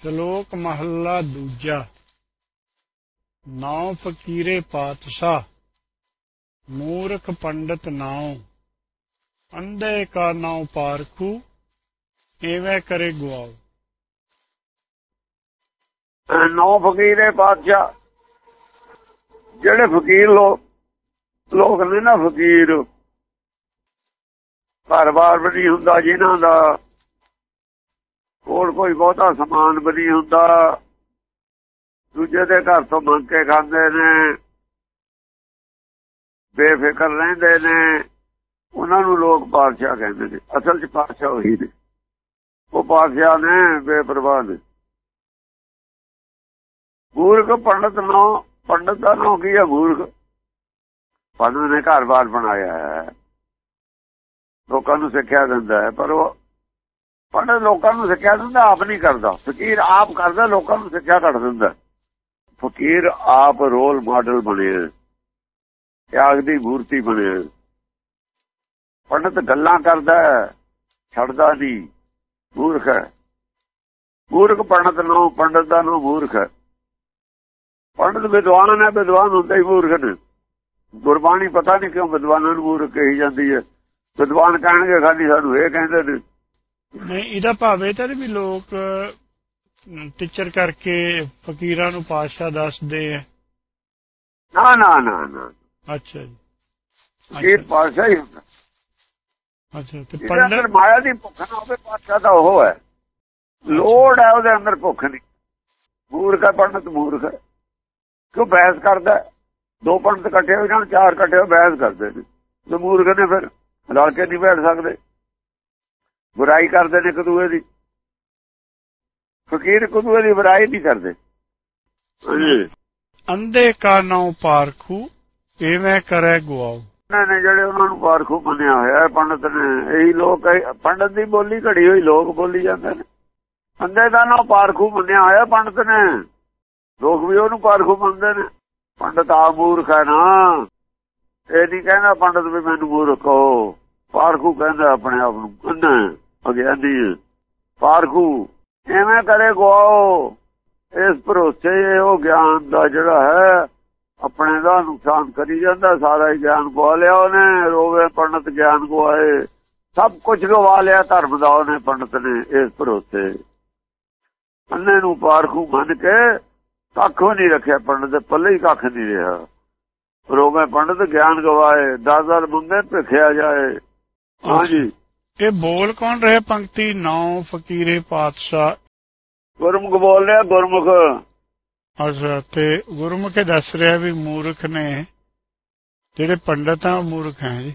ਸ਼ਲੋਕ ਮਹੱਲਾ ਦੂਜਾ। ਨਾਉ ਫਕੀਰੇ ਪਾਤਸ਼ਾਹ, ਮੂਰਖ ਪੰਡਤ ਨਾਉ। ਅੰਧੇ ਕਾ ਨਾਉ ਪਾਰਖੂ, ਐਵੇਂ ਕਰੇ ਗੁਆਉ। ਨੌ ਫਕੀਰੇ ਪਾਤਸ਼ਾਹ, ਜਿਹੜੇ ਫਕੀਰ ਲੋਕ ਲੋਕ ਨੇ ਨਾ ਫਕੀਰ, ਘਰ-ਬਾਰ ਵੀ ਹੁੰਦਾ ਜਿਨ੍ਹਾਂ ਦਾ ਕੋਲ ਕੋਈ ਬਹੁਤਾ ਸਮਾਨ ਵੀ ਨਹੀਂ ਹੁੰਦਾ। ਦੂਜੇ ਦੇ ਘਰ ਤੋਂ ਮੰਗ ਕੇ ਖਾਂਦੇ ਨੇ। ਬੇਫਿਕਰ ਰਹਿੰਦੇ ਨੇ। ਉਹਨਾਂ ਨੂੰ ਲੋਕ ਪਾਤਸ਼ਾਹ ਕਹਿੰਦੇ ਨੇ। ਅਸਲ 'ਚ ਪਾਤਸ਼ਾਹ ਉਹੀ ਨੇ। ਉਹ ਪਾਤਸ਼ਾਹ ਨੇ, ਬੇਪਰਵਾਹ ਨੇ। ਮੂਰਖ ਪੰਡਤ ਨੋ ਪੰਡਤ ਦਾ ਨੋ ਕੀ ਹੈ ਮੂਰਖ ਪੰਡਤ ਨੇ ਘਰ-ਬਾਰ ਬਣਾਇਆ ਹੈ। ਲੋਕਾਂ ਨੂੰ ਸਿੱਖਿਆ ਦਿੰਦਾ ਹੈ, ਪਰ ਉਹ ਪੰਡਤ ਲੋਕਾਂ ਨੂੰ ਸਿੱਖਿਆ ਦਿੰਦਾ, ਆਪ ਨਹੀਂ ਕਰਦਾ। ਫਕੀਰ ਆਪ ਕਰਦਾ, ਲੋਕਾਂ ਨੂੰ ਸਿੱਖਿਆ ਕੱਢ ਦਿੰਦਾ। ਫਕੀਰ ਆਪ ਰੋਲ ਮਾਡਲ ਬਣੇ। ਤਿਆਗ ਦੀ ਮੂਰਤੀ ਬਣੇ। ਪੰਡਤ ਗੱਲਾਂ ਕਰਦਾ ਛੱਡਦਾ ਨਹੀਂ। ਮੂਰਖ ਹੈ। ਮੂਰਖ ਪੰਡਤ ਨੂੰ, ਪੰਡਤ ਦਾ ਨੂੰ ਮੂਰਖ ਹੈ। ਪੰਡਤ ਵਿਦਵਾਨ ਹੈ, ਵਿਦਵਾਨ ਹੁੰਦਾ ਹੀ ਮੂਰਖ ਨੇ। ਗੁਰਬਾਣੀ ਪਤਾ ਨਹੀਂ ਕਿਉਂ ਵਿਦਵਾਨਾਂ ਨੂੰ ਮੂਰਖ ਕਹੀ ਜਾਂਦੀ ਹੈ। ਵਿਦਵਾਨ ਕਹਿਣਗੇ, ਖਾਲੀ ਸਾਨੂੰ ਇਹ ਕਹਿੰਦੇ ਨੇ। ਨਹੀਂ ਇਹਦਾ ਭਾਵ ਇਹ ਤਾਂ ਨਹੀਂ ਵੀ ਲੋਕ ਟੀਚਰ ਕਰਕੇ ਫਕੀਰਾਂ ਨੂੰ ਪਾਤਸ਼ਾਹ ਦੱਸਦੇ ਆ। ਨਾ ਨਾ ਨਾ ਨਾ। ਅੱਛਾ ਜੀ। ਇਹ ਪਾਸ਼ਾ ਹੀ ਹੁੰਦਾ। ਅੱਛਾ ਤੇ ਪੰਡਤ ਮਾਇਆ ਦੀ ਭੁੱਖ ਨਾ ਹੋਵੇ ਪਾਸ਼ਾ ਤਾਂ ਉਹ ਹੈ। ਲੋੜ ਹੈ ਉਹਦੇ ਅੰਦਰ ਭੁੱਖ ਨਹੀਂ ਮੂਰਖ ਹੈ ਪੰਡਤ ਮੂਰਖ ਹੈ। ਕਿਉਂ ਬਹਿਸ ਕਰਦਾ? ਦੋ ਪੰਡਤ ਇਕੱਠੇ ਹੋ ਜਾਣ ਚਾਰ ਇਕੱਠੇ ਹੋ ਬਹਿਸ ਕਰਦੇ ਨੇ। ਤੇ ਮੂਰਖ ਨੇ ਫਿਰ ਰਲ ਕੇ ਨਹੀਂ ਬੈਠ ਸਕਦੇ। ਬੁਰਾਈ ਕਰਦੇ ਨੇ ਇੱਕ ਦੂਏ ਦੀ। ਫਕੀਰ ਇੱਕ ਦੂਏ ਦੀ ਬੁਰਾਈ ਨਹੀਂ ਕਰਦੇ। ਹਾਂਜੀ। ਅੰਧੇ ਕਾ ਨਾਉ ਪਾਰਖੂ ਐਵੇਂ ਕਰੇ ਗੁਆਉ। ਉਹਨਾਂ ਨੇ ਜਿਹੜੇ ਉਹਨਾਂ ਨੂੰ ਪਾਰਖੂ ਮੰਨਿਆ ਹੋਇਆ ਹੈ ਪੰਡਤ ਨੇ ਇਹੀ ਲੋਕ ਹੈ- ਪੰਡਤ ਦੀ ਬੋਲੀ ਘੜੀ ਹੋਈ ਲੋਕ ਬੋਲੀ ਜਾਂਦੇ ਨੇ। ਅੰਦੇ ਦਾ ਨਾ ਪਾਰਖੂ ਮੰਨਿਆ ਹੋਇਆ ਪੰਡਤ ਨੇ। ਲੋਕ ਵੀ ਉਹਨੂੰ ਪਾਰਖੂ ਮੰਨਦੇ ਨੇ। ਪੰਡਤ ਆ ਮੂਰਖ ਹੈ ਨਾ। ਇਹ ਨਹੀਂ ਕਹਿੰਦਾ ਪੰਡਤ ਵੀ ਮੈਨੂੰ ਮੂਰਖ ਕਹੋ। ਪਾਰਖੂ ਕਹਿੰਦਾ ਆਪਣੇ ਆਪ ਨੂੰ ਅੰਨਾ ਅਗਿਆਨੀ ਹੈ। ਪਾਰਖੂ ਐਵੇਂ ਕਰੇ ਗੋ ਇਸ ਭਰੋਸੇ ਉਹ ਗਿਆਨ ਦਾ ਜਿਹੜਾ ਹੈ, ਆਪਣੇ ਦਾ ਨੁਕਸਾਨ ਕਰੀ ਜਾਂਦਾ, ਸਾਰਾ ਹੀ ਗਿਆਨ ਗਵਾ ਲਿਆ ਉਹਨੇ, ਰੋਵੇ ਪੰਡਤ ਗਿਆਨ ਗਵਾਏ। ਸਭ ਕੁਝ ਗਵਾ ਲਿਆ, ਧਰਮ ਦਾ ਉਹਨੇ ਪੰਡਤ ਨੇ ਇਸ ਭਰੋਸੇ। ਅੰਨੇ ਨੂੰ ਪਾਰਖੂ ਮੰਨ ਕੇ ਕੱਖੋਂ ਨਹੀਂ ਰੱਖਿਆ ਪੰਡਤ ਦੇ ਪੱਲੇ ਹੀ ਕੱਖ ਨਹੀਂ ਰਿਹਾ। ਰੋਵੇ ਪੰਡਤ ਗਿਆਨ ਗਵਾਏ ਦਾਦਰ ਮੰਗੇ, ਭਿਖਿਆ ਜਾਏ। ਹਾਂਜੀ। ਇਹ ਬੋਲ ਕੌਣ ਰਿਹਾ ਪੰਕਤੀ? ਨਾਉ ਫਕੀਰੇ ਪਾਤਸ਼ਾਹ। ਗੁਰਮੁਖ ਬੋਲ ਰਿਹਾ ਗੁਰਮੁਖ। ਅੱਛਾ ਤੇ ਗੁਰਮੁਖੇ ਦੱਸ ਰਿਹਾ ਵੀ ਮੂਰਖ ਨੇ। ਜਿਹੜੇ ਪੰਡਤ ਆ ਮੂਰਖ ਹੈ ਜੀ।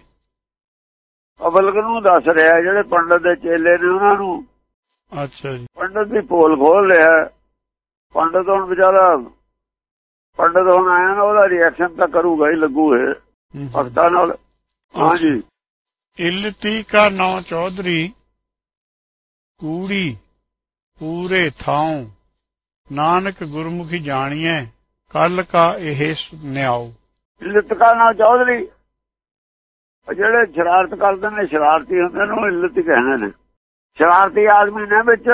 ਅਬਲਕ ਨੂੰ ਦੱਸ ਰਿਹਾ ਜਿਹੜੇ ਪੰਡਤ ਦੇ ਚੇਲੇ ਨੇ ਉਹਨਾਂ ਨੂੰ। ਅੱਛਾ ਜੀ। ਪੰਡਤ ਦੀ ਪੋਲ ਖੋਲ ਰਿਹਾ। ਪੰਡਤ ਹੁਣ ਵਿਚਾਰਾ ਪੰਡਤ ਹੁਣ ਆਇਆ ਨਾ ਉਹਦਾ ਰਿਐਕਸ਼ਨ ਤਾਂ ਕਰੂਗਾ ਹੀ ਲੱਗੂ ਇਹ। ਹਮ। ਭਗਤਾਂ ਨਾਲ। ਹਾਂਜੀ। ਇਲਤੀ ਕਾ ਨੌ ਚੌਧਰੀ ਕੂੜੀ ਪੂਰੇ ਥਾਉ ਨਾਨਕ ਗੁਰਮੁਖੀ ਜਾਣੀਐ ਕੱਲ ਕਾ ਇਹ ਨਿਆਉ ਲਿਤਕਾ ਨਾਲ ਚੌਧਰੀ ਜਿਹੜੇ ਸ਼ਰਾਰਤ ਕਰਦੇ ਨੇ ਸ਼ਰਾਰਤੀ ਹੁੰਦੇ ਨੇ ਉਹ ਇੱਲਤ ਹੀ ਕਹਿੰਦੇ ਨੇ ਸ਼ਰਾਰਤੀ ਆਦਮੀ ਨੇ ਵਿੱਚ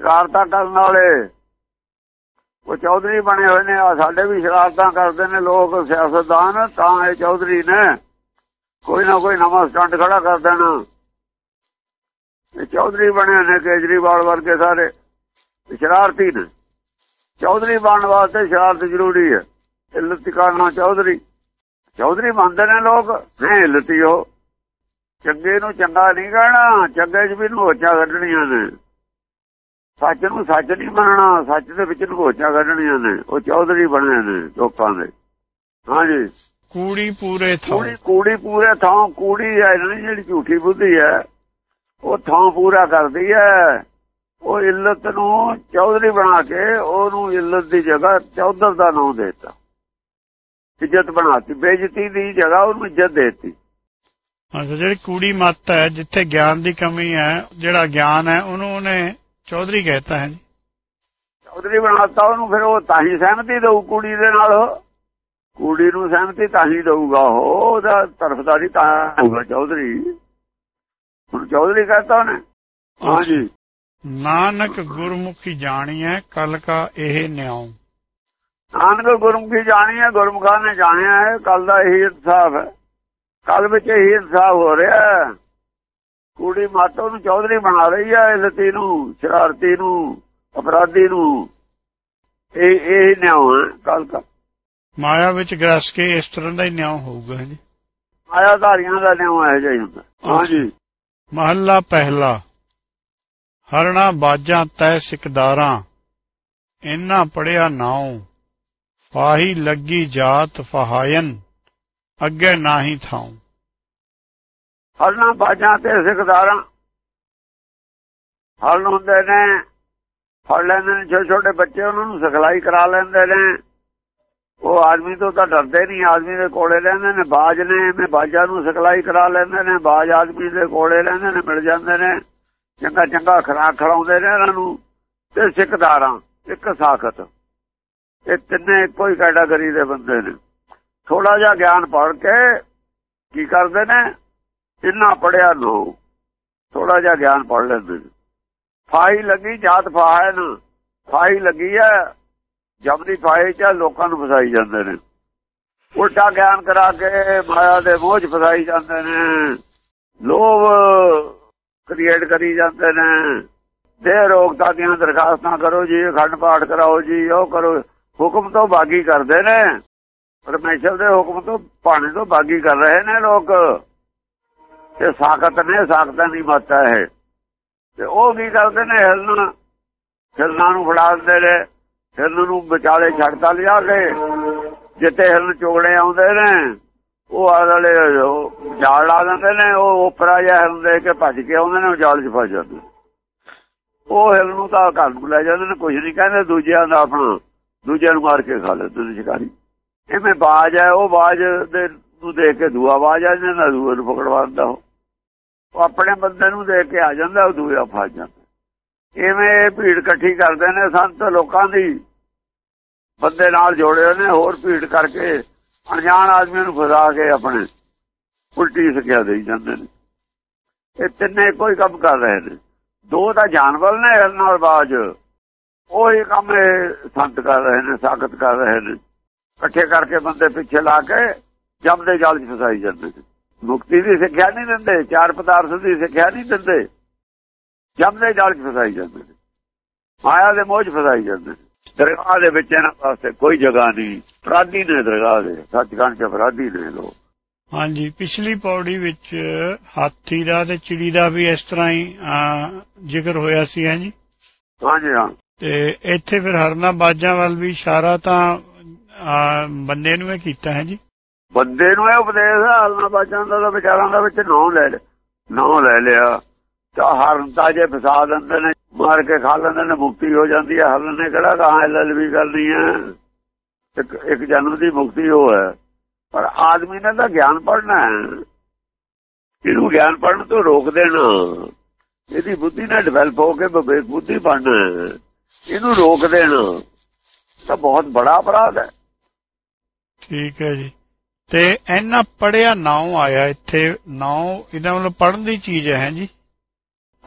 ਸ਼ਰਾਰਤਾਂ ਕਰਨ ਵਾਲੇ ਉਹ ਚੌਧਰੀ ਬਣੇ ਹੋਏ ਨੇ ਆ ਸਾਡੇ ਵੀ ਸ਼ਰਾਰਤਾਂ ਕਰਦੇ ਨੇ ਲੋਕ ਸਿਆਸਤਦਾਨ ਤਾਂ ਇਹ ਚੌਧਰੀ ਨੇ ਕੋਈ ਨਾ ਕੋਈ ਨਵਾਂ ਸਟੰਟ ਖੜਾ ਕਰ ਦੇਣਾ। ਇਹ ਚੌਧਰੀ ਬਣੇ ਨੇ ਕੇਜਰੀਵਾਲ ਵਰਗੇ ਸਾਰੇ। ਸ਼ਰਾਰਤੀ ਨੇ। ਚੌਧਰੀ ਬਣਨ ਵਾਸਤੇ ਸ਼ਰਾਰਤ ਜ਼ਰੂਰੀ ਹੈ। ਇੱਲਤ ਕਰਨਾ ਚੌਧਰੀ। ਚੌਧਰੀ ਮੰਨਦੇ ਨੇ ਲੋਕ। ਨਹੀਂ ਇੱਲਤੀ ਹੋ ਚੰਗੇ ਨੂੰ ਚੰਗਾ ਨਹੀਂ ਕਹਿਣਾ। ਚੰਗੇ 'ਚ ਵੀ ਨੋਚਾ ਕੱਢਣੀਆਂ ਨੇ। ਸੱਚ ਨੂੰ ਸੱਚ ਨਹੀਂ ਮੰਨਣਾ। ਸੱਚ ਦੇ ਵਿੱਚ ਨੋਚਾਂ ਕੱਢਣੀਆਂ ਨੇ। ਉਹ ਚੌਧਰੀ ਬਣੇ ਨੇ ਲੋਕਾਂ ਦੇ। ਹਾਂਜੀ। ਕੂੜੀ ਪੂਰੇ ਥਾਉ ਕੂੜੀ ਕੂੜੀ ਪੂਰੇ ਥਾਂ ਕੂੜੀ ਹੈ ਜਿਹੜੀ ਝੂਠੀ ਬੁੱਧੀ ਹੈ ਉਹ ਥਾਂ ਪੂਰਾ ਕਰਦੀ ਹੈ। ਉਹ ਇੱਲਤ ਨੂੰ ਚੌਧਰੀ ਬਣਾ ਕੇ ਉਹਨੂੰ ਇੱਲਤ ਦੀ ਜਗ੍ਹਾ ਚੌਧਰ ਦਾ ਨਾਮ ਦੇਤਾ। ਇੱਜ਼ਤ ਬਣਾਤੀ ਬੇਇੱਜ਼ਤੀ ਦੀ ਜਗ੍ਹਾ ਉਹਨੂੰ ਇੱਜ਼ਤ ਦੇਤੀ। ਅੱਛਾ ਜਿਹੜੀ ਕੂੜੀ ਮੱਤ ਹੈ ਜਿੱਥੇ ਗਿਆਨ ਦੀ ਕਮੀ ਹੈ ਜਿਹੜਾ ਗਿਆਨ ਹੈ ਉਹਨੂੰ ਉਹਨੇ ਚੌਧਰੀ ਕਹਿਤਾ ਹੈ ਜੀ। ਚੌਧਰੀ ਬਣਾਤਾ ਉਹਨੂੰ ਫਿਰ ਉਹ ਤਾਂ ਹੀ ਸਹਿਮਤੀ ਦਊ ਕੁੜੀ ਦੇ ਨਾਲ। ਕੁੜੀ ਨੂੰ ਸਹਿਮਤੀ ਤਾਂ ਹੀ ਦਊਗਾ ਉਹ ਉਹਦਾ ਤਰਫਦਾਰੀ ਤਾਂ ਹੋਊਗਾ ਚੌਧਰੀ। ਹੁਣ ਚੌਧਰੀ ਕਹਤਾ ਉਹਨੇ। ਹਾਂਜੀ। ਨਾਨਕ ਗੁਰਮੁਖੀ ਜਾਣੀਐ ਕਲ ਕਾ ਇਹ ਨਿਆਉ। ਨਾਨਕ ਗੁਰਮੁਖੀ ਜਾਣੀ ਹੈ ਗੁਰਮੁਖਾਂ ਨੇ ਜਾਣਿਆ ਹੈ ਕੱਲ ਦਾ ਇਹੀ ਇਨਸਾਫ ਹੈ। ਕੱਲ ਵਿੱਚ ਇਹੀ ਇਨਸਾਫ ਹੋ ਰਿਹਾ ਕੁੜੀ ਮਾਤੋਂ ਨੂੰ ਚੌਧਰੀ ਬਣਾ ਰਹੀ ਹੈ ਇਲਤੀ ਨੂੰ ਸ਼ਰਾਰਤੀ ਨੂੰ ਅਪਰਾਧੀ ਨੂੰ। ਇਹ ਇਹ ਨਿਆਉ ਹੈ ਕੱਲ ਦਾ ਮਾਇਆ ਵਿੱਚ ਗਰਸ ਕੇ ਇਸ ਤਰ੍ਹਾਂ ਦਾ ਹੀ ਨਿਆਉ ਹੋਊਗਾ ਜੀ ਆਇਆ ਧਾਰੀਆਂ ਦਾ ਨਿਆਉ ਹੈ ਜਿਹਾ ਹੀ ਹੁੰਦਾ। ਹਾਂਜੀ। ਮਹੱਲਾ ਪਹਿਲਾ। ਹਰਣਾ ਬਾਜਾਂ ਤੈ ਸਿਕਦਾਰਾਂ ਇੰਨਾ ਪੜਿਆ ਨਾਉ ਫਾਹੀ ਲੱਗੀ ਜਾਤ ਫਹਾਇਨ ਅੱਗੇ ਨਾਹੀ ਥਾਉ। ਹਰਨਾ ਬਾਜਾਂ ਤੇ ਸਿਕਦਾਰਾਂ ਹਰਨ ਹੁੰਦੇ ਨੇ ਫੜ ਲੈਂਦੇ ਨੇ ਛੋਟੇ ਛੋਟੇ ਬੱਚੇ ਉਹਨਾਂ ਨੂੰ ਸਿਖਲਾਈ ਕਰਾ ਲੈਂਦੇ ਨੇ। ਉਹ ਆਦਮੀ ਤੋਂ ਤਾਂ ਡਰਦੇ ਨਹੀਂ, ਆਦਮੀ ਦੇ ਕੋਲੇ ਰਹਿੰਦੇ ਨੇ, ਬਾਜ ਨੇ ਮੈਂ ਬਾਜਾਂ ਨੂੰ ਸਿਖਲਾਈ ਕਰਾ ਲੈਂਦੇ ਨੇ, ਬਾਜ ਆਦਮੀ ਦੇ ਕੋਲੇ ਰਹਿੰਦੇ ਨੇ, ਮਿਲ ਜਾਂਦੇ ਨੇ। ਚੰਗਾ ਚੰਗਾ ਖਰਾਕ ਖੜਾਉਂਦੇ ਨੇ ਇਹਨਾਂ ਨੂੰ, ਤੇ ਸਿੱਖਦਾਰਾਂ, ਇੱਕ ਸਾਖਤ। ਇਹ ਤਿੰਨੇ ਇੱਕੋ ਹੀ ਕੈਟਾਗਰੀ ਦੇ ਬੰਦੇ ਨੇ। ਥੋੜਾ ਜਿਹਾ ਗਿਆਨ ਪੜ ਕੇ ਕੀ ਕਰਦੇ ਨੇ? ਇੰਨਾ ਪੜਿਆ ਲੋ ਥੋੜਾ ਜਿਹਾ ਗਿਆਨ ਪੜ ਲੈਂਦੇ ਨੇ। ਫਾਈ ਲੱਗੀ, ਜਾਤ ਫਾਇਨ ਫਾਈ ਲੱਗੀ ਹੈ ਜਬਦੀ ਫਾਈ ਚ ਲੋਕਾਂ ਨੂੰ ਫਸਾਈ ਜਾਂਦੇ ਨੇ। ਉਲਟਾ ਗਿਆਨ ਕਰਾ ਕੇ ਮਾਇਆ ਦੇ ਬੋਝ ਫਸਾਈ ਜਾਂਦੇ ਨੇ। ਲੋਭ ਕ੍ਰੀਏਟ ਕਰੀ ਜਾਂਦੇ ਨੇ। ਦੇ ਰੋਗਤਾ ਦੀਆਂ ਦਰਖਾਸਤਾਂ ਕਰੋ ਜੀ ਖੰਡ ਪਾਠ ਕਰਾਓ ਜੀ, ਉਹ ਕਰੋ। ਹੁਕਮ ਤੋਂ ਬਾਗੀ ਕਰਦੇ ਨੇ। ਪਰਮੇਸ਼ਰ ਦੇ ਹੁਕਮ ਤੋਂ ਪਾਣੀ ਤੋਂ ਬਾਗੀ ਕਰ ਰਹੇ ਨੇ ਲੋਕ। ਤੇ ਸਾਖਤ ਨੇ, ਸਾਖਤਾਂ ਦੀ ਮਾਤਾ ਹੈ ਤੇ ਉਹ ਕੀ ਕਰਦੇ ਨੇ? ਹਿਲਣਾ। ਹਿਲਣਾ ਨੂੰ ਫੜਾ ਦਿੰਦੇ ਨੇ। ਹਿਰਨ ਨੂੰ ਵਿਚਾਲੇ ਛੱਡਤਾ ਲਿਆ ਕੇ ਜਿੱਤੇ ਹਿਰਨ ਚੋਗੜੇ ਆਉਂਦੇ ਨੇ, ਉਹ ਆਲੇ ਜਾਲ ਲਾ ਦਿੰਦੇ ਨੇ, ਉਹ ਉਪਰਾ ਜਿਹਾ ਹਿਰਨ ਦੇ ਕੇ ਭੱਜ ਕੇ ਆਉਂਦੇ ਨੇ ਜਾਲ 'ਚ ਫਸ ਜਾਂਦੇ ਉਹ ਹਿਰਨ ਨੂੰ ਤਾਂ ਘਰ ਨੂੰ ਲੈ ਜਾਂਦੇ ਨੇ ਕੁਝ ਨਹੀਂ ਕਹਿੰਦੇ, ਦੂਜਿਆਂ ਦਾ ਆਪਣਾ, ਦੂਜਿਆਂ ਨੂੰ ਮਾਰ ਕੇ ਖਾ ਲੈਂਦੇ ਨੇ ਸ਼ਿਕਾਰੀ। ਐਵੇਂ ਬਾਜ ਹੈ, ਉਹ ਬਾਜ ਦੇ ਨੂੰ ਦੇਖ ਕੇ ਦੂਆ ਬਾਜ ਆ ਜਾਂਦਾ ਦੂਏ ਨੂੰ ਪਕੜਵਾਉਂਦਾ ਉਹ। ਆਪਣੇ ਬੰਦੇ ਨੂੰ ਦੇਖ ਕੇ ਆ ਜਾਂਦਾ, ਉਹ ਦੂਆ ਫਸ ਜਾਂਦਾ। ਐਵੇਂ ਭੀੜ ਇਕੱਠੀ ਕਰਦੇ ਨੇ ਸੰਤ ਲੋਕਾਂ ਦੀ। ਬੰਦੇ ਨਾਲ ਜੋੜੇ ਨੇ, ਹੋਰ ਭੀੜ ਕਰਕੇ ਅਣਜਾਣ ਆਦਮੀ ਨੂੰ ਫਸਾ ਕੇ ਆਪਣੇ ਉਲਟੀ ਸਿੱਖਿਆ ਦੇਈ ਜਾਂਦੇ ਨੇ। ਇਹ ਤਿੰਨੇ ਕੋਈ ਕੰਮ ਕਰ ਰਹੇ ਨੇ। ਦੋ ਤਾਂ ਜਾਨਵਰ ਨੇ ਹਿਰਨ ਨਾਲ ਬਾਜ ਉਹੀ ਕੰਮ ਇਹ ਸੰਤ ਕਰ ਰਹੇ ਨੇ, ਸਾਖਤ ਕਰ ਰਹੇ ਨੇ। ਇਕੱਠੇ ਕਰਕੇ ਬੰਦੇ ਪਿੱਛੇ ਲਾ ਕੇ ਜੰਮਦੇ ਜਾਲ 'ਚ ਫਸਾਈ ਜਾਂਦੇ ਨੇ। ਮੁਕਤੀ ਦੀ ਸਿੱਖਿਆ ਨਹੀਂ ਦਿੰਦੇ, ਚਾਰ ਪਦਾਰਥ ਦੀ ਸਿੱਖਿਆ ਨਹੀਂ ਦਿੰਦੇ। ਜੰਮਦੇ ਜਾਲ 'ਚ ਫਸਾਈ ਜਾਂਦੇ ਨੇ। ਮਾਇਆ ਦੇ ਮੋਹ 'ਚ ਫਸਾਈ ਜਾਂਦੇ ਨੇ। ਦਰਗਾਹ ਦੇ ਵਿੱਚ ਇਹਨਾਂ ਵਾਸਤੇ ਕੋਈ ਜਗ੍ਹਾ ਨਹੀਂ। ਅਪਰਾਧੀ ਨੇ ਦਰਗਾਹ ਦੇ ਸੱਚਖੰਡ 'ਚ ਅਪਰਾਧੀ ਨੇ ਲੋਕ। ਹਾਂਜੀ ਪਿਛਲੀ ਪੌੜੀ ਵਿੱਚ ਹਾਥੀ ਦਾ ਤੇ ਚਿੜੀ ਦਾ ਵੀ ਇਸ ਤਰ੍ਹਾਂ ਹੀ ਜ਼ਿਕਰ ਹੋਇਆ ਸੀ ਹੈ ਜੀ ਹਾਂਜੀ ਹਾਂ। ਤੇ ਇੱਥੇ ਫਿਰ ਹਰਨਾ ਬਾਜਾਂ ਵੱਲ ਵੀ ਇਸ਼ਾਰਾ ਤਾਂ ਬੰਦੇ ਨੂੰ ਇਹ ਕੀਤਾ ਹੈ ਜੀ ਬੰਦੇ ਨੂੰ ਇਹ ਉਪਦੇਸ਼ ਹਰਨਾ ਬਾਜਾਂ ਦਾ ਵਿਚਾਰਾਂ ਦਾ ਵਿੱਚ ਨਾਂ ਲੈ ਲਿਆ। ਨਾਂ ਲੈ ਲਿਆ। ਤਾਂ ਹਰਨ ਤਾਂ ਜੇ ਫਸਾ ਦਿੰਦੇ ਨੇ, ਮਾਰ ਕੇ ਖਾ ਲੈਂਦੇ ਨੇ, ਮੁਕਤੀ ਹੋ ਜਾਂਦੀ ਹੈ। ਹਰਨ ਨੇ ਕਿਹੜਾ ਕਹਾ ਐਲਐਲਬੀ ਕਰਨੀ ਹੈ। ਇੱਕ ਇੱਕ ਜਨਮ ਦੀ ਮੁਕਤੀ ਹੋ ਹੈ। ਪਰ ਆਦਮੀ ਨੇ ਤਾਂ ਗਿਆਨ ਪੜਨਾ ਹੈ। ਇਹਨੂੰ ਗਿਆਨ ਪੜਨ ਤੋਂ ਰੋਕ ਦੇਣਾ। ਇਹਦੀ ਬੁੱਧੀ ਨਾਲ ਡਿਵੈਲਪ ਹੋ ਕੇ ਵਿਵੇਕ ਬੁੱਧੀ ਬਣਨਾ ਇਹਨੂੰ ਰੋਕ ਦੇਣਾ। ਤਾਂ ਬਹੁਤ ਬੜਾ ਅਪਰਾਧ ਹੈ। ਠੀਕ ਹੈ ਜੀ। ਤੇ ਇਹਨਾਂ ਪੜਿਆ ਨਾਉ ਆਇਆ ਇੱਥੇ। ਨਾਉ ਇਹਦਾ ਮਤਲਬ ਪੜਨ ਦੀ ਚੀਜ਼ ਹੈ ਜੀ।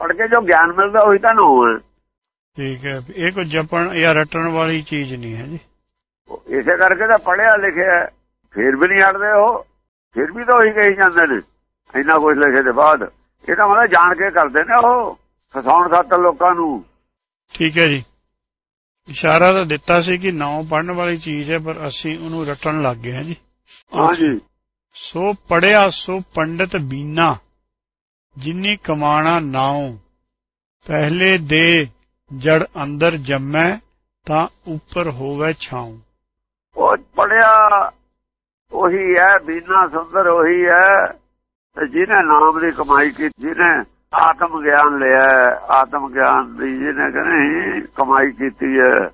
ਪੜ ਕੇ ਜੋ ਗਿਆਨ ਮਿਲਦਾ ਉਹੀ ਤਾਂ ਨਾਉ ਹੈ। ਠੀਕ ਹੈ। ਇਹ ਕੋਈ ਜਪਣ ਜਾਂ ਰਟਣ ਵਾਲੀ ਚੀਜ਼ ਨਹੀਂ ਹੈ ਜੀ। ਇਸੇ ਕਰਕੇ ਤਾਂ ਪੜਿਆ ਲਿਖਿਆ ਫਿਰ ਵੀ ਨਹੀਂ ਹਟਦੇ ਉਹ। ਫਿਰ ਵੀ ਤਾਂ ਉਹੀ ਕਹੀ ਜਾਂਦੇ ਨੇ। ਇੰਨਾ ਕੁਝ ਲਿਖੇ ਦੇ ਬਾਅਦ। ਇਹ ਤਾਂ ਮਤਲਬ ਜਾਣ ਕੇ ਕਰਦੇ ਨੇ ਉਹ। ਫਸਾਉਣ ਖਾਤਰ ਲੋਕਾਂ ਨੂੰ। ਠੀਕ ਹੈ ਜੀ। ਇਸ਼ਾਰਾ ਤਾਂ ਦਿੱਤਾ ਸੀ ਕਿ ਨਾਉ ਪੜਨ ਵਾਲੀ ਚੀਜ਼ ਹੈ ਪਰ ਅਸੀਂ ਉਹਨੂੰ ਰਟਣ ਲੱਗ ਗਏ ਹਾਂ ਜੀ। ਹਾਂਜੀ। ਸੋ ਪੜਿਆ ਸੋ ਪੰਡਤ ਬੀਨਾ। ਜਿੰਨੀ ਕਮਾਣਾ ਨਾਉ, ਪਹਿਲੇ ਦੇ ਜੜ ਅੰਦਰ ਜੰਮੈ, ਤਾਂ ਉੱਪਰ ਹੋਵੇ ਛਾਉ। ਉਹ ਪੜਿਆ ਉਹੀ ਹੈ, ਬੀਨਾ ਸੁੰਦਰ ਉਹੀ ਹੈ ਜਿਹਨੇ ਨਾਮ ਦੀ ਕਮਾਈ ਕੀਤੀ, ਜਿਹਨੇ ਆਤਮ ਗਿਆਨ ਲਿਆ, ਆਤਮ ਗਿਆਨ ਦੀ ਜਿਹਨੇ ਕਹਿੰਦੇ ਕਮਾਈ ਕੀਤੀ ਹੈ,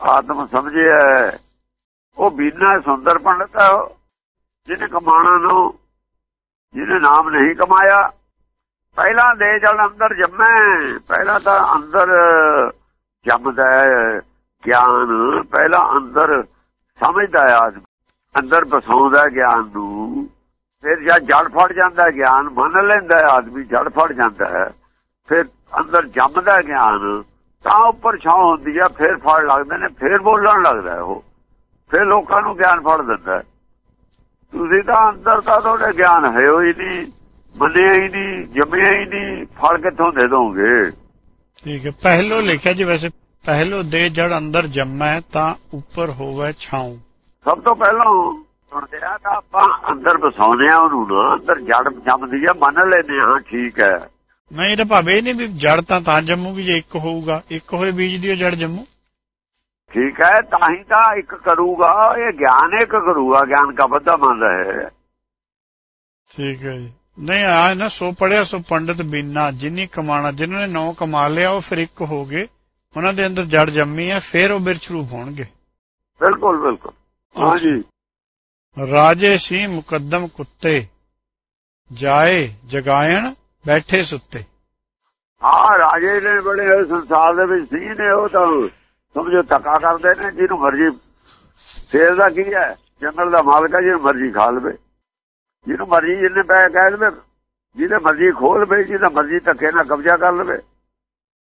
ਆਤਮ ਸਮਝਿਆ ਉਹ ਬੀਨਾ ਸੁੰਦਰ ਪੰਡਤ ਹੈ ਜਿਹਨੇ ਕਮਾਣਾ ਨੂੰ ਜਿਹਨੇ ਨਾਮ ਨਹੀਂ ਕਮਾਇਆ ਪਹਿਲਾਂ ਦੇ ਜਲ ਅੰਦਰ ਜੰਮੈ, ਪਹਿਲਾਂ ਤਾਂ ਅੰਦਰ ਜੰਮਦਾ ਗਿਆਨ, ਪਹਿਲਾਂ ਅੰਦਰ ਸਮਝਦਾ ਆਦਮੀ। ਅੰਦਰ ਬਸਾਉਂਦਾ ਗਿਆਨ ਨੂੰ, ਫਿਰ ਜਦ ਜੜ ਫੜ ਜਾਂਦਾ ਗਿਆਨ, ਮੰਨ ਲੈਂਦਾ ਆਦਮੀ ਜੜ ਫੜ ਜਾਂਦਾ ਹੈ। ਫਿਰ ਅੰਦਰ ਜੰਮਦਾ ਗਿਆਨ, ਤਾਂ ਉੱਪਰ ਛਾਂ ਹੁੰਦੀ ਆ ਫਿਰ ਫੜ ਲੱਗਦੇ ਨੇ, ਫਿਰ ਬੋਲਣ ਲੱਗਦਾ ਉਹ। ਫਿਰ ਲੋਕਾਂ ਨੂੰ ਗਿਆਨ ਫੜ ਦਿੰਦਾ ਤੁਸੀਂ ਤਾਂ ਅੰਦਰ ਤਾਂ ਤੁਹਾਡੇ ਗਿਆਨ ਹੈ ਹੋਈ ਨਹੀਂ। ਮੰਨਿਆ ਹੀ ਨਹੀਂ ਜੰਮਿਆ ਹੀ ਨਹੀਂ ਫਲ ਕਿੱਥੋਂ ਦੇ ਦੋਗੇ? ਠੀਕ ਹੈ ਪਹਿਲੋ ਲਿਖਿਆ ਜੀ ਵੈਸੇ ਪਹਿਲੋ ਦੇ ਜੜ ਅੰਦਰ ਜੰਮਾ ਤਾਂ ਉੱਪਰ ਹੋਵੇ ਛਾਉ। ਸਭ ਤੋਂ ਪਹਿਲਾਂ ਸੁਣਦੇ ਆ ਤਾਂ ਆਪਾਂ ਅੰਦਰ ਵਸਾਉਂਦੇ ਆ ਉਹਨੂੰ ਨਾ ਅੰਦਰ ਜੜ ਜੰਮਦੀ ਆ ਮੰਨ ਲੈਨੇ ਹਾਂ ਠੀਕ ਹੈ। ਨਹੀਂ ਤਾਂ ਭਾਵੇਂ ਨਹੀਂ ਵੀ ਜੜ ਤਾਂ ਤਾਂ ਜੰਮੂਗੀ ਜੇ ਇੱਕ ਹੋਊਗਾ ਇੱਕ ਹੋਏ ਬੀਜ ਦੀ ਜੜ ਜੰਮੂ। ਠੀਕ ਹੈ ਤਾਂ ਹੀ ਤਾਂ ਇੱਕ ਕਰੂਗਾ ਇਹ ਗਿਆਨ ਇੱਕ ਕਰੂਗਾ ਗਿਆਨ ਦਾ ਬੱਧਾ ਮੰਨ ਹੈ ਠੀਕ ਹੈ ਜੀ। ਨਹੀਂ ਆ ਨਾ ਸੋ ਪੜਿਆ ਸੋ ਪੰਡਤ ਬਿਨਾ ਜਿਨੀ ਕਮਾਣਾ ਜਿਨ੍ਹਾਂ ਨੇ ਨੌ ਕਮਾ ਲਿਆ ਉਹ ਫਿਰ ਇੱਕ ਹੋ ਗਏ। ਉਹਨਾਂ ਦੇ ਅੰਦਰ ਜੜ ਜੰਮੀ ਹੈ ਫਿਰ ਉਹ ਬਿਰਛ ਰੂਪ ਹੋਣਗੇ। ਬਿਲਕੁਲ ਬਿਲਕੁਲ। ਹਾਂਜੀ ਰਾਜੇ ਸੀ ਮੁਕੱਦਮ ਕੁੱਤੇ ਜਾਏ ਜਗਾਇਣ ਬੈਠੇ ਸੁੱਤੇ। ਹਾਂ ਰਾਜੇ ਨੇ ਬੜੇ ਸੰਸਾਰ ਦੇ ਵਿੱਚ ਸੀ ਨੇ ਉਹ ਤਾਂ ਸਮਝੋ ਧੱਕਾ ਕਰਦੇ ਨੇ ਜਿਹਨੂੰ ਮਰਜ਼ੀ ਫੇਰ ਦਾ ਕੀ ਹੈ ਜੰਗਲ ਦਾ ਮਾਲਕ ਹੈ ਜਿਹਨੂੰ ਮਰਜ਼ੀ ਖਾ ਲਵੇ। ਜਿਹਨੂੰ ਮਰਜ਼ੀ ਜਿੰਨੇ ਪੈ ਕਹਿ ਦੇਵੇ, ਜਿਹਦੇ ਮਰਜ਼ੀ ਖੋਲ ਲਵੇ ਜਿਹਦਾ ਮਰਜ਼ੀ ਧੱਕੇ ਨਾਲ ਕਬਜ਼ਾ ਕਰ ਲਵੇ।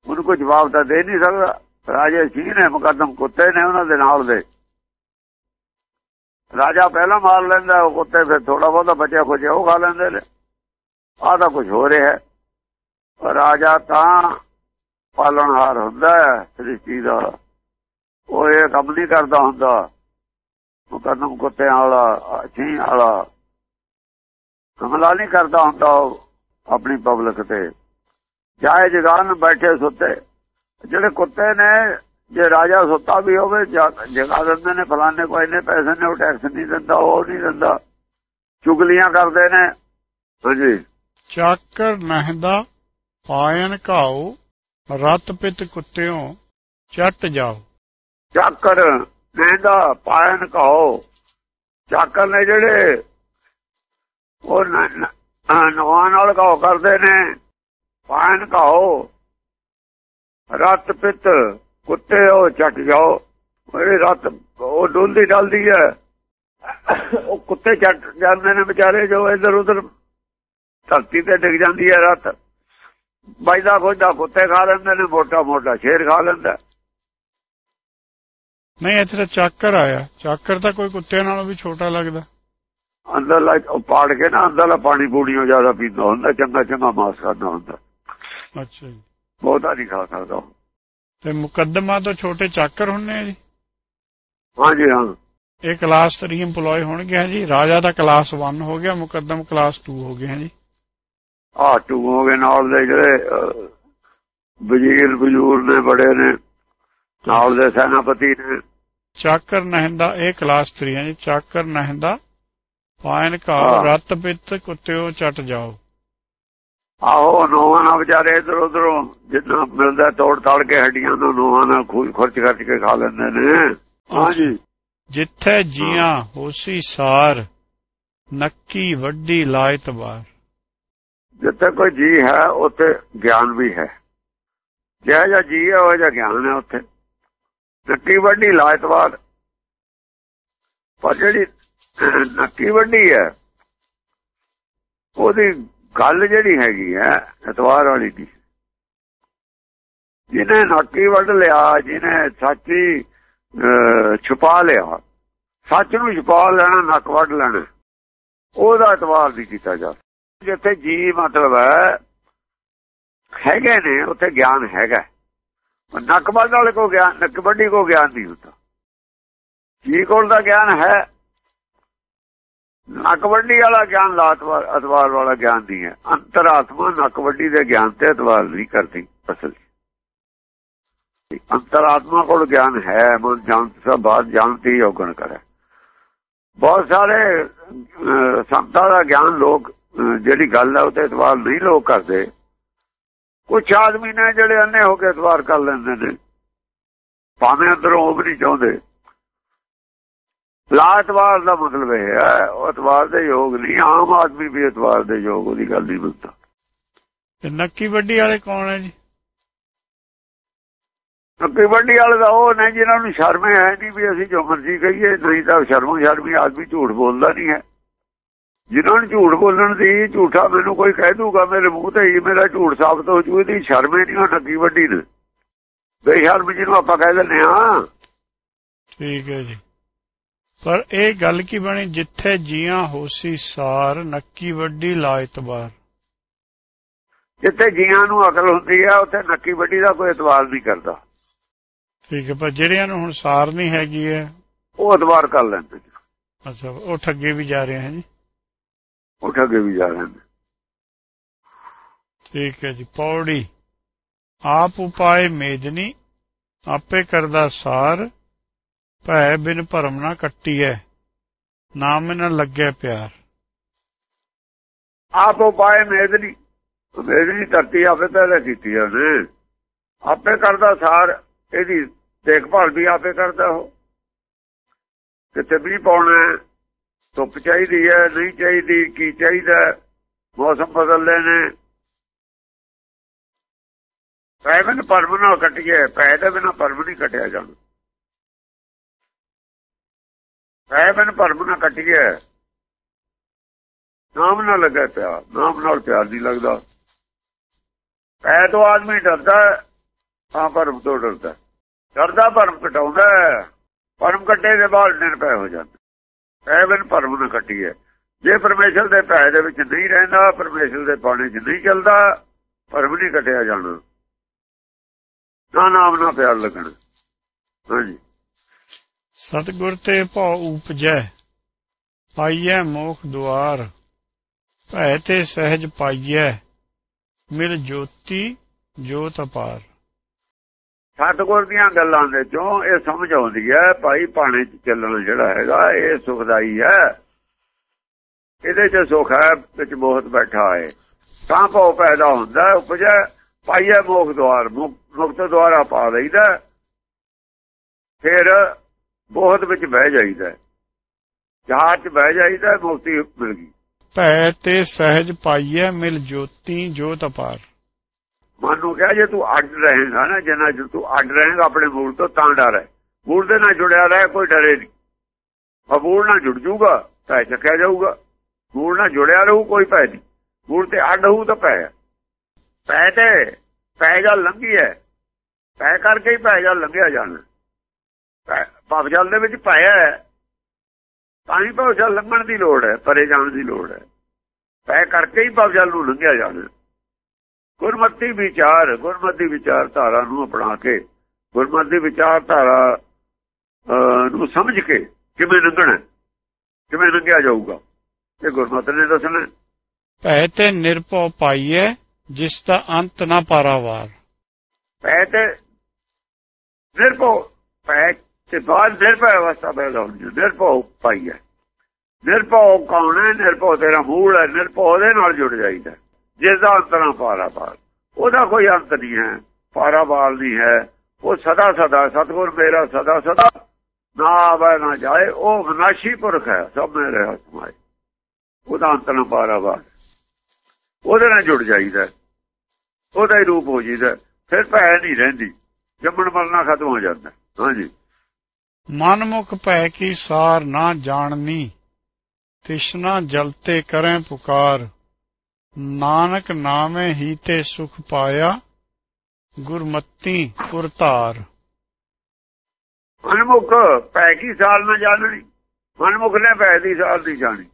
ਉਹਨੂੰ ਕੋਈ ਜਵਾਬ ਤਾਂ ਦੇ ਨਹੀਂ ਸਕਦਾ। ਰਾਜੇ ਸੀ ਨੇ ਮੁਕੱਦਮ ਕੁੱਤੇ ਨੇ ਉਹਨਾਂ ਦੇ ਨਾਲ ਦੇ। ਰਾਜਾ ਪਹਿਲਾਂ ਮਾਰ ਲੈਂਦਾ, ਉਹ ਕੁੱਤੇ ਫਿਰ ਥੋੜਾ ਬਹੁਤਾ ਬਚਿਆ ਖੋਜਿਆ ਉਹ ਖਾ ਲੈਂਦੇ ਨੇ। ਆਹ ਤਾਂ ਕੁਝ ਹੋ ਰਿਹਾ ਹੈ। ਰਾਜਾ ਤਾਂ ਪਾਲਣਹਾਰ ਹੁੰਦਾ ਹੈ, ਸ੍ਰਿਸ਼ਟੀ ਦਾ। ਉਹ ਇਹ ਕੰਮ ਨਹੀਂ ਕਰਦਾ ਹੁੰਦਾ। ਮੁਕੱਦਮ ਕੁੱਤਿਆਂ ਵਾਲਾ ਜੀ ਵਾਲਾ। ਹਮਲਾ ਨਹੀਂ ਕਰਦਾ ਹੁੰਦਾ ਆਪਣੀ ਪਬਲਿਕ ਤੇ। ਜਾਏ ਜਗਾਨ ਬੈਠੇ ਸੁੱਤੇ। ਜਿਹੜੇ ਕੁੱਤੇ ਨੇ ਜੇ ਰਾਜਾ ਸੁੱਤਾ ਵੀ ਹੋਵੇ ਜਗਾ ਦਿੰਦੇ ਨੇ ਫਲਾਣੇ ਕੋਈ ਨੇ ਪੈਸੇ ਨੇ ਉਹ ਟੈਕਸ ਨਹੀਂ ਦਿੰਦਾ ਉਹ ਨਹੀਂ ਦਿੰਦਾ। ਚੁਗਲੀਆਂ ਕਰਦੇ ਨੇ। ਹਾਂਜੀ। ਚਾਕਰ ਨਹਿੰਦਾ ਪਾਇਨ ਘਾਓ ਰਤ ਪਿਤ ਕੁੱਤਿਓ ਚੱਟ ਜਾਓ। ਚਾਕਰ ਨਹਿੰਦਾ ਪਾਇਨ ਘਾਓ। ਚਾਕਰ ਨੇ ਜਿਹੜੇ ਉਹ ਨਵਾਂ ਨਾਲ ਘਾਓ ਕਰਦੇ ਨੇ। ਪਾਇਨ ਘਾਓ। ਰਤ ਪਿਤ, ਕੁੱਤੇ ਉਹ ਚੱਟ ਜਾਓ। ਮੇਰੇ ਰਤ, ਉਹ ਡੁੱਲਦੀ ਡਲਦੀ ਹੈ ਉਹ ਕੁੱਤੇ ਚੱਟ ਜਾਂਦੇ ਨੇ ਵਿਚਾਰੇ, ਜੋ ਇਧਰ ਉਧਰ ਧਰਤੀ ਤੇ ਡਿੱਗ ਜਾਂਦੀ ਹੈ ਰਤ। ਬਾਈਦਾ ਖੋਜਦਾ ਕੁੱਤੇ ਖਾ ਲੈਂਦੇ ਨੇ, ਮੋਟਾ ਮੋਟਾ ਸ਼ੇਰ ਖਾ ਲੈਂਦਾ। ਨਹੀਂ, ਇੱਥੇ ਚਾਕਰ ਆਇਆ। ਚਾਕਰ ਤਾਂ ਕੋਈ ਕੁੱਤੇ ਨਾਲੋਂ ਵੀ ਛੋਟਾ ਲੱਗਦਾ। ਅੰਦਰਲਾ ਪਾੜ ਕੇ ਨਾ ਅੰਦਰਲਾ ਪਾਣੀ ਪੂੜੀਆਂ ਜ਼ਿਆਦਾ ਪੀਂਦਾ ਹੁੰਦਾ ਚੰਗਾ ਚੰਗਾ ਮਾਸ ਖਾਂਦਾ ਹੁੰਦਾ। ਅੱਛਾ ਜੀ। ਬਹੁਤਾ ਨਹੀਂ ਖਾ ਸਕਦਾ। ਤੇ ਮੁਕੱਦਮਾ ਤੋਂ ਛੋਟੇ ਚਾਕਰ ਹੁੰਨੇ ਆ ਜੀ? ਹਾਂਜੀ ਹਾਂ। ਇਹ ਕਲਾਸ 3 EMPLOYE ਹੋਣਗੇ ਜੀ। ਰਾਜਾ ਦਾ ਕਲਾਸ 1 ਹੋ ਗਿਆ ਮੁਕੱਦਮ ਕਲਾਸ 2 ਹੋ ਗਿਆ ਜੀ। ਆ ਟੂ ਹੋ ਗਏ ਨਾਲ ਦੇ ਜਿਹੜੇ ਵਜ਼ੀਰ ਬਜੂਰ ਨੇ ਬੜੇ ਨੇ ਨਾਲ ਦੇ ਸੈਨਾਪਤੀ ਨੇ। ਚਾਕਰ ਨਹਿੰਦਾ ਇਹ ਕਲਾਸ 3 ਹੈ ਜੀ। ਚਾਕਰ ਨਹਿੰਦਾ ਪਾਇਨ ਕਾ ਰਤ ਪਿੱਤ ਕੁੱਤਿਓ ਚਟ ਜਾਓ। ਆਹੋ ਨੋਹਾਂ ਨਾਲ ਵਿਚਾਰੇ ਇਧਰ ਉਧਰੋਂ ਜਿੰਨਾ ਮਿਲਦਾ ਤੋੜ ਤਾੜ ਕੇ ਹੱਡੀਆਂ ਨੂੰ ਨੋਹਾਂ ਨਾਲ ਖੂਨ ਖਰਚ ਖਰਚ ਕੇ ਖਾ ਲੈਂਦੇ ਨੇ। ਹਾਂਜੀ। ਜਿੱਥੇ ਜੀਆਂ ਹੋਸੀ ਸਾਰ ਨੱਕੀ ਵੱਡੀ ਲਾਇਤਬਾਰ ਜਿੱਥੇ ਕੋਈ ਜੀ ਹੈ ਉੱਥੇ ਗਿਆਨ ਵੀ ਹੈ। ਜਿਹੜਾ ਜਿਹਾ ਜੀ ਹੈ ਉਹ ਜਿਹਾ ਗਿਆਨ ਹੈ ਉੱਥੇ। ਨੱਕੀ ਵੱਡੀ ਲਾਇਤਬਾਰ ਪਰ ਜਿਹੜੀ ਨੱਕੀ ਵੱਡੀ ਹੈ? ਉਹਦੀ ਗੱਲ ਜਿਹੜੀ ਹੈਗੀ ਹੈ ਇਤਵਾਰ ਵਾਲੀ ਦੀ। ਜਿਹਨੇ ਨੱਕੀ ਵੱਢ ਲਿਆ, ਜਿਹਨੇ ਸੱਚੀ ਛੁਪਾ ਲਿਆ। ਸੱਚ ਨੂੰ ਛੁਪਾ ਲੈਣਾ, ਨੱਕ ਵੱਢ ਲੈਣਾ। ਉਹਦਾ ਇਤਵਾਰ ਨਹੀਂ ਕੀਤਾ ਜਾ ਜਿੱਥੇ ਜੀ ਮਤਲਬ ਹੈ, ਹੈਗੇ ਨੇ, ਉੱਥੇ ਗਿਆਨ ਹੈਗਾ। ਨੱਕ ਵੱਢ ਵਾਲੇ ਕੋ ਗਿਆਨ, ਨੱਕ ਵੱਢੀ ਕੋ ਗਿਆਨ ਨਹੀਂ ਹੁੰਦਾ। ਜੀ ਕੋਲ ਦਾ ਗਿਆਨ ਹੈ ਨੱਕ ਵੱਡੀ ਵਾਲਾ ਗਿਆਨ ਲਾਤਵਾਰ ਅਤਵਾਰ ਵਾਲਾ ਗਿਆਨ ਨਹੀਂ ਹੈ। ਅੰਤਰਾਤਮਾ ਨੱਕ ਵੱਡੀ ਦੇ ਗਿਆਨ ਤੇ ਅਤਵਾਰ ਨਹੀਂ ਕਰਦੀ ਅਸਲ ਅੰਤਰਾਤਮਾ ਕੋਲ ਗਿਆਨ ਹੈ, ਮਨ ਜਾਣ, ਸਭ ਬਾਤ ਜਾਣਤੀ ਯੋਗਨ ਕਰੇ। ਬਹੁਤ ਸਾਰੇ ਸੰਤਾਂ ਦਾ ਗਿਆਨ ਲੋਕ ਜਿਹੜੀ ਗੱਲ ਹੈ ਉਹ ਤੇ ਇਤਵਾਰ ਨਹੀਂ ਲੋਕ ਕਰਦੇ। ਕੁਝ ਆਦਮੀ ਨੇ ਜਿਹੜੇ ਅੰਨੇ ਹੋ ਕੇ ਇਤਵਾਰ ਕਰ ਲੈਂਦੇ ਨੇ। ਭਾਵੇਂ ਅੰਦਰੋਂ ਉਹ ਵੀ ਨਹੀਂ ਚਾਹੁੰਦੇ। ਲਾਤਵਾਰ ਦਾ ਮਤਲਬ ਇਹ ਹੈ ਉਹ ਇਤਵਾਰ ਦੇ ਯੋਗ ਨਹੀਂ ਆਮ ਆਦਮੀ ਵੀ ਇਤਵਾਰ ਦੇ ਯੋਗ ਉਹਦੀ ਗੱਲ ਨਹੀਂ ਮੰਨਦਾ। ਤੇ ਨੱਕੀ ਵੱਡੀ ਵਾਲੇ ਕੌਣ ਹੈ ਜੀ? ਨੱਕੀ ਵੱਡੀ ਵਾਲੇ ਦਾ ਉਹ ਨੇ ਜਿਨ੍ਹਾਂ ਨੂੰ ਸ਼ਰਮ ਹੈ ਨਹੀਂ ਵੀ ਅਸੀਂ ਜੋ ਮਰਜ਼ੀ ਕਹੀਏ ਨਹੀਂ ਤਾਂ ਸ਼ਰਮ ਸ਼ਰਮੀ ਆਦਮੀ ਝੂਠ ਬੋਲਦਾ ਨਹੀਂ ਹੈ। ਜਿਨ੍ਹਾਂ ਨੂੰ ਝੂਠ ਬੋਲਣ ਦੀ ਝੂਠਾ ਮੈਨੂੰ ਕੋਈ ਕਹਿ ਦੂਗਾ ਮੇਰੇ ਮੂੰਹ ਤੇ ਹੀ ਮੇਰਾ ਝੂਠ ਸਾਬਤ ਹੋ ਜੂ ਇਹਦੀ ਸ਼ਰਮੇ ਨਹੀਂ ਨੱਕੀ ਵੱਡੀ ਨੇ ਬੇਸ਼ਰਮ ਜਿਹਨੂੰ ਆਪਾਂ ਕਹਿ ਦਿੰਦੇ ਆ ਠੀਕ ਹੈ ਜੀ। ਪਰ ਇਹ ਗੱਲ ਕੀ ਬਣੀ? ਜਿੱਥੇ ਜੀਆਂ ਹੋਸੀ ਸਾਰ ਨੱਕੀ ਵੱਡੀ ਲਾਇਤਬਾਰ ਜਿੱਥੇ ਜੀਆਂ ਨੂੰ ਅਕਲ ਹੁੰਦੀ ਆ ਉੱਥੇ ਨੱਕੀ ਵੱਡੀ ਦਾ ਕੋਈ ਇਤਵਾਰ ਨਹੀਂ ਕਰਦਾ। ਠੀਕ ਹੈ ਪਰ ਜਿਹੜਿਆਂ ਨੂੰ ਹੁਣ ਸਾਰ ਨਹੀਂ ਹੈਗੀ ਹੈ ਉਹ ਇਤਵਾਰ ਕਰ ਲੈਂਦੇ। ਅੱਛਾ ਉਹ ਠੱਗੇ ਵੀ ਜਾ ਰਹੇ ਹਨ ਜੀ। ਉਹ ਠੱਗੇ ਵੀ ਜਾ ਰਹੇ ਨੇ। ਠੀਕ ਹੈ ਜੀ ਪੌੜੀ। ਆਪ ਉਪਾਏ ਮੇਦਨੀ ਆਪੇ ਕਰਦਾ ਸਾਰ। ਭੈ ਬਿਨ ਭਰਮ ਨਾ ਕੱਟੀਐ, ਨਾਮ ਨਾ ਲੱਗਿਆ ਪਿਆਰ। ਆਪ ਉਪਾਏ ਮੇਦਨੀ ਮੇਦਨੀ ਧਰਤੀ ਆਪੇ ਪੈਦਾ ਕੀਤੀ ਉਹਨੇ। ਆਪੇ ਕਰਦਾ ਸਾਰ, ਇਹਦੀ ਦੇਖਭਾਲ ਵੀ ਆਪੇ ਕਰਦਾ ਉਹ। ਕਿਤੇ ਵੀ ਪਾਉਣਾ, ਧੁੱਪ ਚਾਹੀਦੀ ਹੈ ਨਹੀਂ ਚਾਹੀਦੀ, ਕੀ ਚਾਹੀਦਾ, ਮੌਸਮ ਬਦਲਦੇ ਨੇ ਪੈ ਬਿਨ ਪਰਮ ਨਾ ਕੱਟਿਏ ਪੈ ਦੇ ਬਿਨਾ ਪਰਮ ਨਹੀਂ ਕਟਿਆ ਜਾਂਦਾ। ਪੈ ਬਿਨ ਭਰਮ ਨਾ ਕੱਟਿਏ ਨਾਮ ਨਾਲ ਲੱਗਾ ਪਿਆਰ ਨਾਮ ਨਾਲ ਪਿਆਰ ਨਹੀਂ ਲੱਗਦਾ। ਪੈ ਤੋਂ ਆਦਮੀ ਡਰਦਾ ਹੈ, ਤਾਂ ਭਰਮ ਤੋਂ ਡਰਦਾ ਡਰਦਾ ਭਰਮ ਕਟਾਉਂਦਾ ਭਰਮ ਕੱਟੇ ਦੇ ਬਾਅਦ ਨਿਰਭੈ ਹੋ ਜਾਂਦਾ ਪੈ ਬਿਨ ਭਰਮ ਨਾ ਕੱਟੀਏ ਜੇ ਪਰਮੇਸ਼ਰ ਦੇ ਭੈ ਦੇ ਵਿੱਚ ਨਹੀਂ ਰਹਿੰਦਾ ਪਰਮੇਸ਼ਰ ਦੇ ਪਾਣੀ 'ਚ ਨਹੀਂ ਚੱਲਦਾ ਭਰਮ ਨਹੀਂ ਕਟਿਆ ਜਾਣਾ। ਨਾ ਨਾਮ ਨਾਲ ਪਿਆਰ ਲੱਗਣਾ। ਹਾਂਜੀ। ਸਤਿਗੁਰ ਤੇ ਭਉ ਉਪਜੈ ਪਾਈਐ ਮੋਖ ਦੁਆਰ ਭੈ ਤੇ ਸਹਿਜ ਪਾਈਐ ਮਿਲ ਜੋਤੀ ਜੋਤ ਅਪਾਰ। ਸਤਗੁਰ ਦੀਆਂ ਗੱਲਾਂ ਦੇ ਚੋਂ ਇਹ ਸਮਝ ਆਉਂਦੀ ਹੈ ਭਾਈ ਪਾਣੇ 'ਚ ਚੱਲਣਾ ਜਿਹੜਾ ਹੈਗਾ ਇਹ ਸੁਖਦਾਈ ਹੈ। ਇਹਦੇ 'ਚ ਸੁਖ ਹੈ ਵਿੱਚ ਬਹੁਤ ਬੈਠਾ ਹੈ। ਤਾਂ ਭਉ ਪੈਦਾ ਹੁੰਦਾ ਹੈ, ਉਪਜੈ ਪਾਈਐ ਮੋਖ ਦੁਆਰ ਮੁਕਤ ਦੁਆਰਾ ਪਾ ਲਈਦਾ ਫਿਰ ਬਹੁਤ ਵਿੱਚ ਬਹਿ ਜਾਈਦਾ। ਜਹਾਜ਼ 'ਚ ਬਹਿ ਜਾਈਦਾ ਮੁਕਤੀ ਮਿਲ ਗਈ। ਭੈ ਤੇ ਸਹਿਜ ਪਾਈਐ ਮਿਲ ਜੋਤੀ ਜੋਤ ਅਪਾਰ। ਮਨ ਨੂੰ ਕਿਹਾ ਜੇ ਤੂੰ ਅੱਡ ਰਹੇਗਾ ਨਾ ਜਿੰਨਾ ਚਿਰ ਤੂੰ ਅੱਡ ਰਹੇਗਾ ਆਪਣੇ ਮੂਲ ਤੋਂ ਤਾਂ ਡਰ ਹੈ। ਮੂਲ ਦੇ ਨਾਲ ਜੁੜਿਆ ਰਹੇ ਕੋਈ ਡਰੇ ਨਹੀਂ। ਮੂਲ ਨਾਲ ਜੁੜ ਜਾਊਗਾ ਤਾਂ ਚੱਕਿਆ ਜਾਊਗਾ। ਮੂਲ ਨਾਲ ਜੁੜਿਆ ਰਹੂ ਕੋਈ ਭੈ ਨਹੀਂ। ਮੂਲ ਤੇ ਅੱਡ ਹੋਊ ਤਾਂ ਭੈ ਹੈ। ਭੈ ਤੇ ਭੈ ਜਾ ਲੰਘੀ ਹੈ। ਭੈ ਕਰਕੇ ਹੀ ਭੈ ਜਾ ਲੰਘਿਆ ਜਾਣਾ। ਭੈ- ਭਵ ਜਲ ਦੇ ਵਿੱਚ ਭੈ ਹੈ ਤਾਂ ਹੀ ਭਵ ਜਲ ਲੰਘਣ ਦੀ ਲੋੜ ਹੈ ਪਰੇ ਜਾਣ ਦੀ ਲੋੜ ਹੈ। ਭੈ ਕਰਕੇ ਹੀ ਭਵ ਜਲ ਨੂੰ ਲੰਘਿਆ ਜਾਣਾ ਗੁਰਮਤਿ ਵਿਚਾਰ ਗੁਰਮਤਿ ਵਿਚਾਰ ਧਾਰਾ ਨੂੰ ਅਪਣਾ ਕੇ ਗੁਰਮਤਿ ਵਿਚਾਰ ਧਾਰਾ ਨੂੰ ਸਮਝ ਕੇ ਕਿਵੇਂ ਲੰਘਣਾ ਕਿਵੇਂ ਲੰਘਿਆ ਜਾਊਗਾ ਇਹ ਗੁਰਮਤਿ ਨੇ ਦੱਸਣਾ ਭੈ ਤੇ ਨਿਰਭਉ ਪਾਈਐ ਜਿਸ ਦਾ ਅੰਤ ਨਾ ਪਾਰਾਵਾਰ। ਪੈ ਤੇ ਨਿਰਭਉ ਪੈ ਤੇ ਬਾਅਦ ਨਿਰਭੈ ਅਵਸਥਾ ਪੈਦਾ ਹੁੰਦੀ ਹੈ ਨਿਰਭਉ ਪਾਈ ਹੈ। ਨਿਰਭਉ ਕੌਣ ਹੈ? ਨਿਰਭਉ ਤੇਰਾ ਮੂਲ ਹੈ। ਨਿਰਭਉ ਦੇ ਨਾਲ ਜੁੜ ਜਾਈਦਾ। ਜਿਸ ਦਾ ਅੰਤਰਾ ਪਾਰਾ ਪਾਰ ਉਹਦਾ ਕੋਈ ਅੰਤ ਨਹੀਂ ਹੈ। ਪਾਰਾ ਬਾਲ ਨਹੀਂ ਹੈ। ਉਹ ਸਦਾ ਸਦਾ, ਸਤਗੁਰ ਮੇਰਾ ਸਦਾ ਸਦਾ। ਨਾ ਆਵੇ, ਨਾ ਜਾਏ। ਉਹ ਵਿਨਾਸ਼ੀ ਪੁਰਖ ਹੈ। ਸਭ ਮੇਰੇ ਹੱਥ ਮਾਏ ਉਹਦਾ ਅੰਤ ਨਾ ਪਾਰਾ ਬਾਲ। ਉਹਦੇ ਨਾਲ ਜੁੜ ਜਾਈਦਾ। ਉਹਦਾ ਹੀ ਰੂਪ ਹੋ ਜਾਈਦਾ। ਫਿਰ ਭੈ ਨਹੀਂ ਰਹਿੰਦੀ। ਜੰਮਣ ਮਰਨਾ ਖਤਮ ਹੋ ਜਾਂਦਾ। ਹਾਂਜੀ। ਮਨਮੁਖ ਭੈ ਕੀ ਸਾਰ ਨਾ ਜਾਣਨੀ, ਤਿਸ਼ਨਾ ਜਲਤੇ ਕਰੈ ਪੁਕਾਰ। ਨਾਨਕ ਨਾਮੇ ਹੀ ਤੇ ਸੁਖ ਪਾਇਆ, ਗੁਰਮਤੀ ਪੁਰਤਾਰ ਮਨਮੁਖ ਭੈ ਕੀ ਸਾਲ ਨਾ ਜਾਣਣੀ ਮਨਮੁਖ ਨੇ ਭੈ ਦੀ ਸਾਲ ਨਹੀਂ ਜਾਣੀ।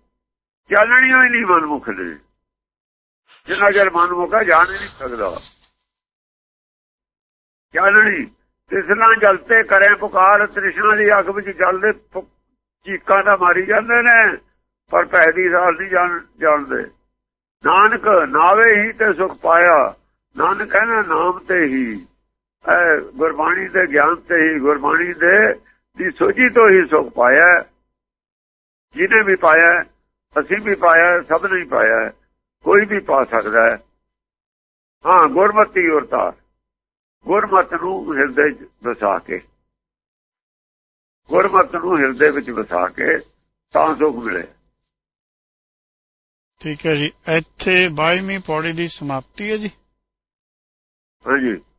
ਜਾਣਣੀ ਹੋਈ ਨਹੀਂ ਮਨਮੁਖ ਨੇ। ਜਿੰਨਾ ਚਿਰ ਮਨਮੁਖ ਹੈ ਜਾਣ ਹੀ ਨਹੀਂ ਸਕਦਾ। ਜਾਣਣੀ ਤਿਸਨਾ ਜਲਤੇ ਕਰੇ ਪੁਕਾਰ, ਤ੍ਰਿਸ਼ਨਾ ਦੀ ਅੱਗ ਵਿੱਚ ਜਲਦੇ ਚੀਕਾਂ ਦਾ ਮਾਰੀ ਜਾਂਦੇ ਨੇ, ਪਰ ਭੈ ਦੀ ਸਾਲ ਨਹੀਂ ਜਾਣਦੇ। ਨਾਨਕ ਨਾਵੇ ਹੀ ਤੇ ਸੁਖ ਪਾਇਆ, ਨਾਨਕ ਕਹਿੰਦਾ ਨਾਮ ਤੇ ਹੀ। ਇਹ ਗੁਰਬਾਣੀ ਦੇ ਗਿਆਨ ਤੇ ਹੀ ਗੁਰਬਾਣੀ ਦੇ, ਦੀ ਸੋਝੀ ਤੋਂ ਹੀ ਸੁਖ ਪਾਇਆ। ਜਿਹਨੇ ਵੀ ਪਾਇਆ, ਅਸੀਂ ਵੀ ਪਾਇਆ, ਸਭ ਨੇ ਹੀ ਪਾਇਆ। ਕੋਈ ਵੀ ਪਾ ਸਕਦਾ। ਹੈ ਹਾਂ ਗੁਰਮਤੀ ਉਰਤਾ ਗੁਰਮਤ ਨੂੰ ਹਿਰਦੇ 'ਚ ਵਸਾ ਕੇ ਗੁਰਮਤ ਨੂੰ ਹਿਰਦੇ ਵਿੱਚ ਵਸਾ ਕੇ ਤਾਂ ਸੁਖ ਮਿਲੇ। ਠੀਕ ਹੈ ਜੀ। ਇੱਥੇ 22ਵੀਂ ਪੌੜੀ ਦੀ ਸਮਾਪਤੀ ਹੈ ਜੀ। ਹਾਂਜੀ।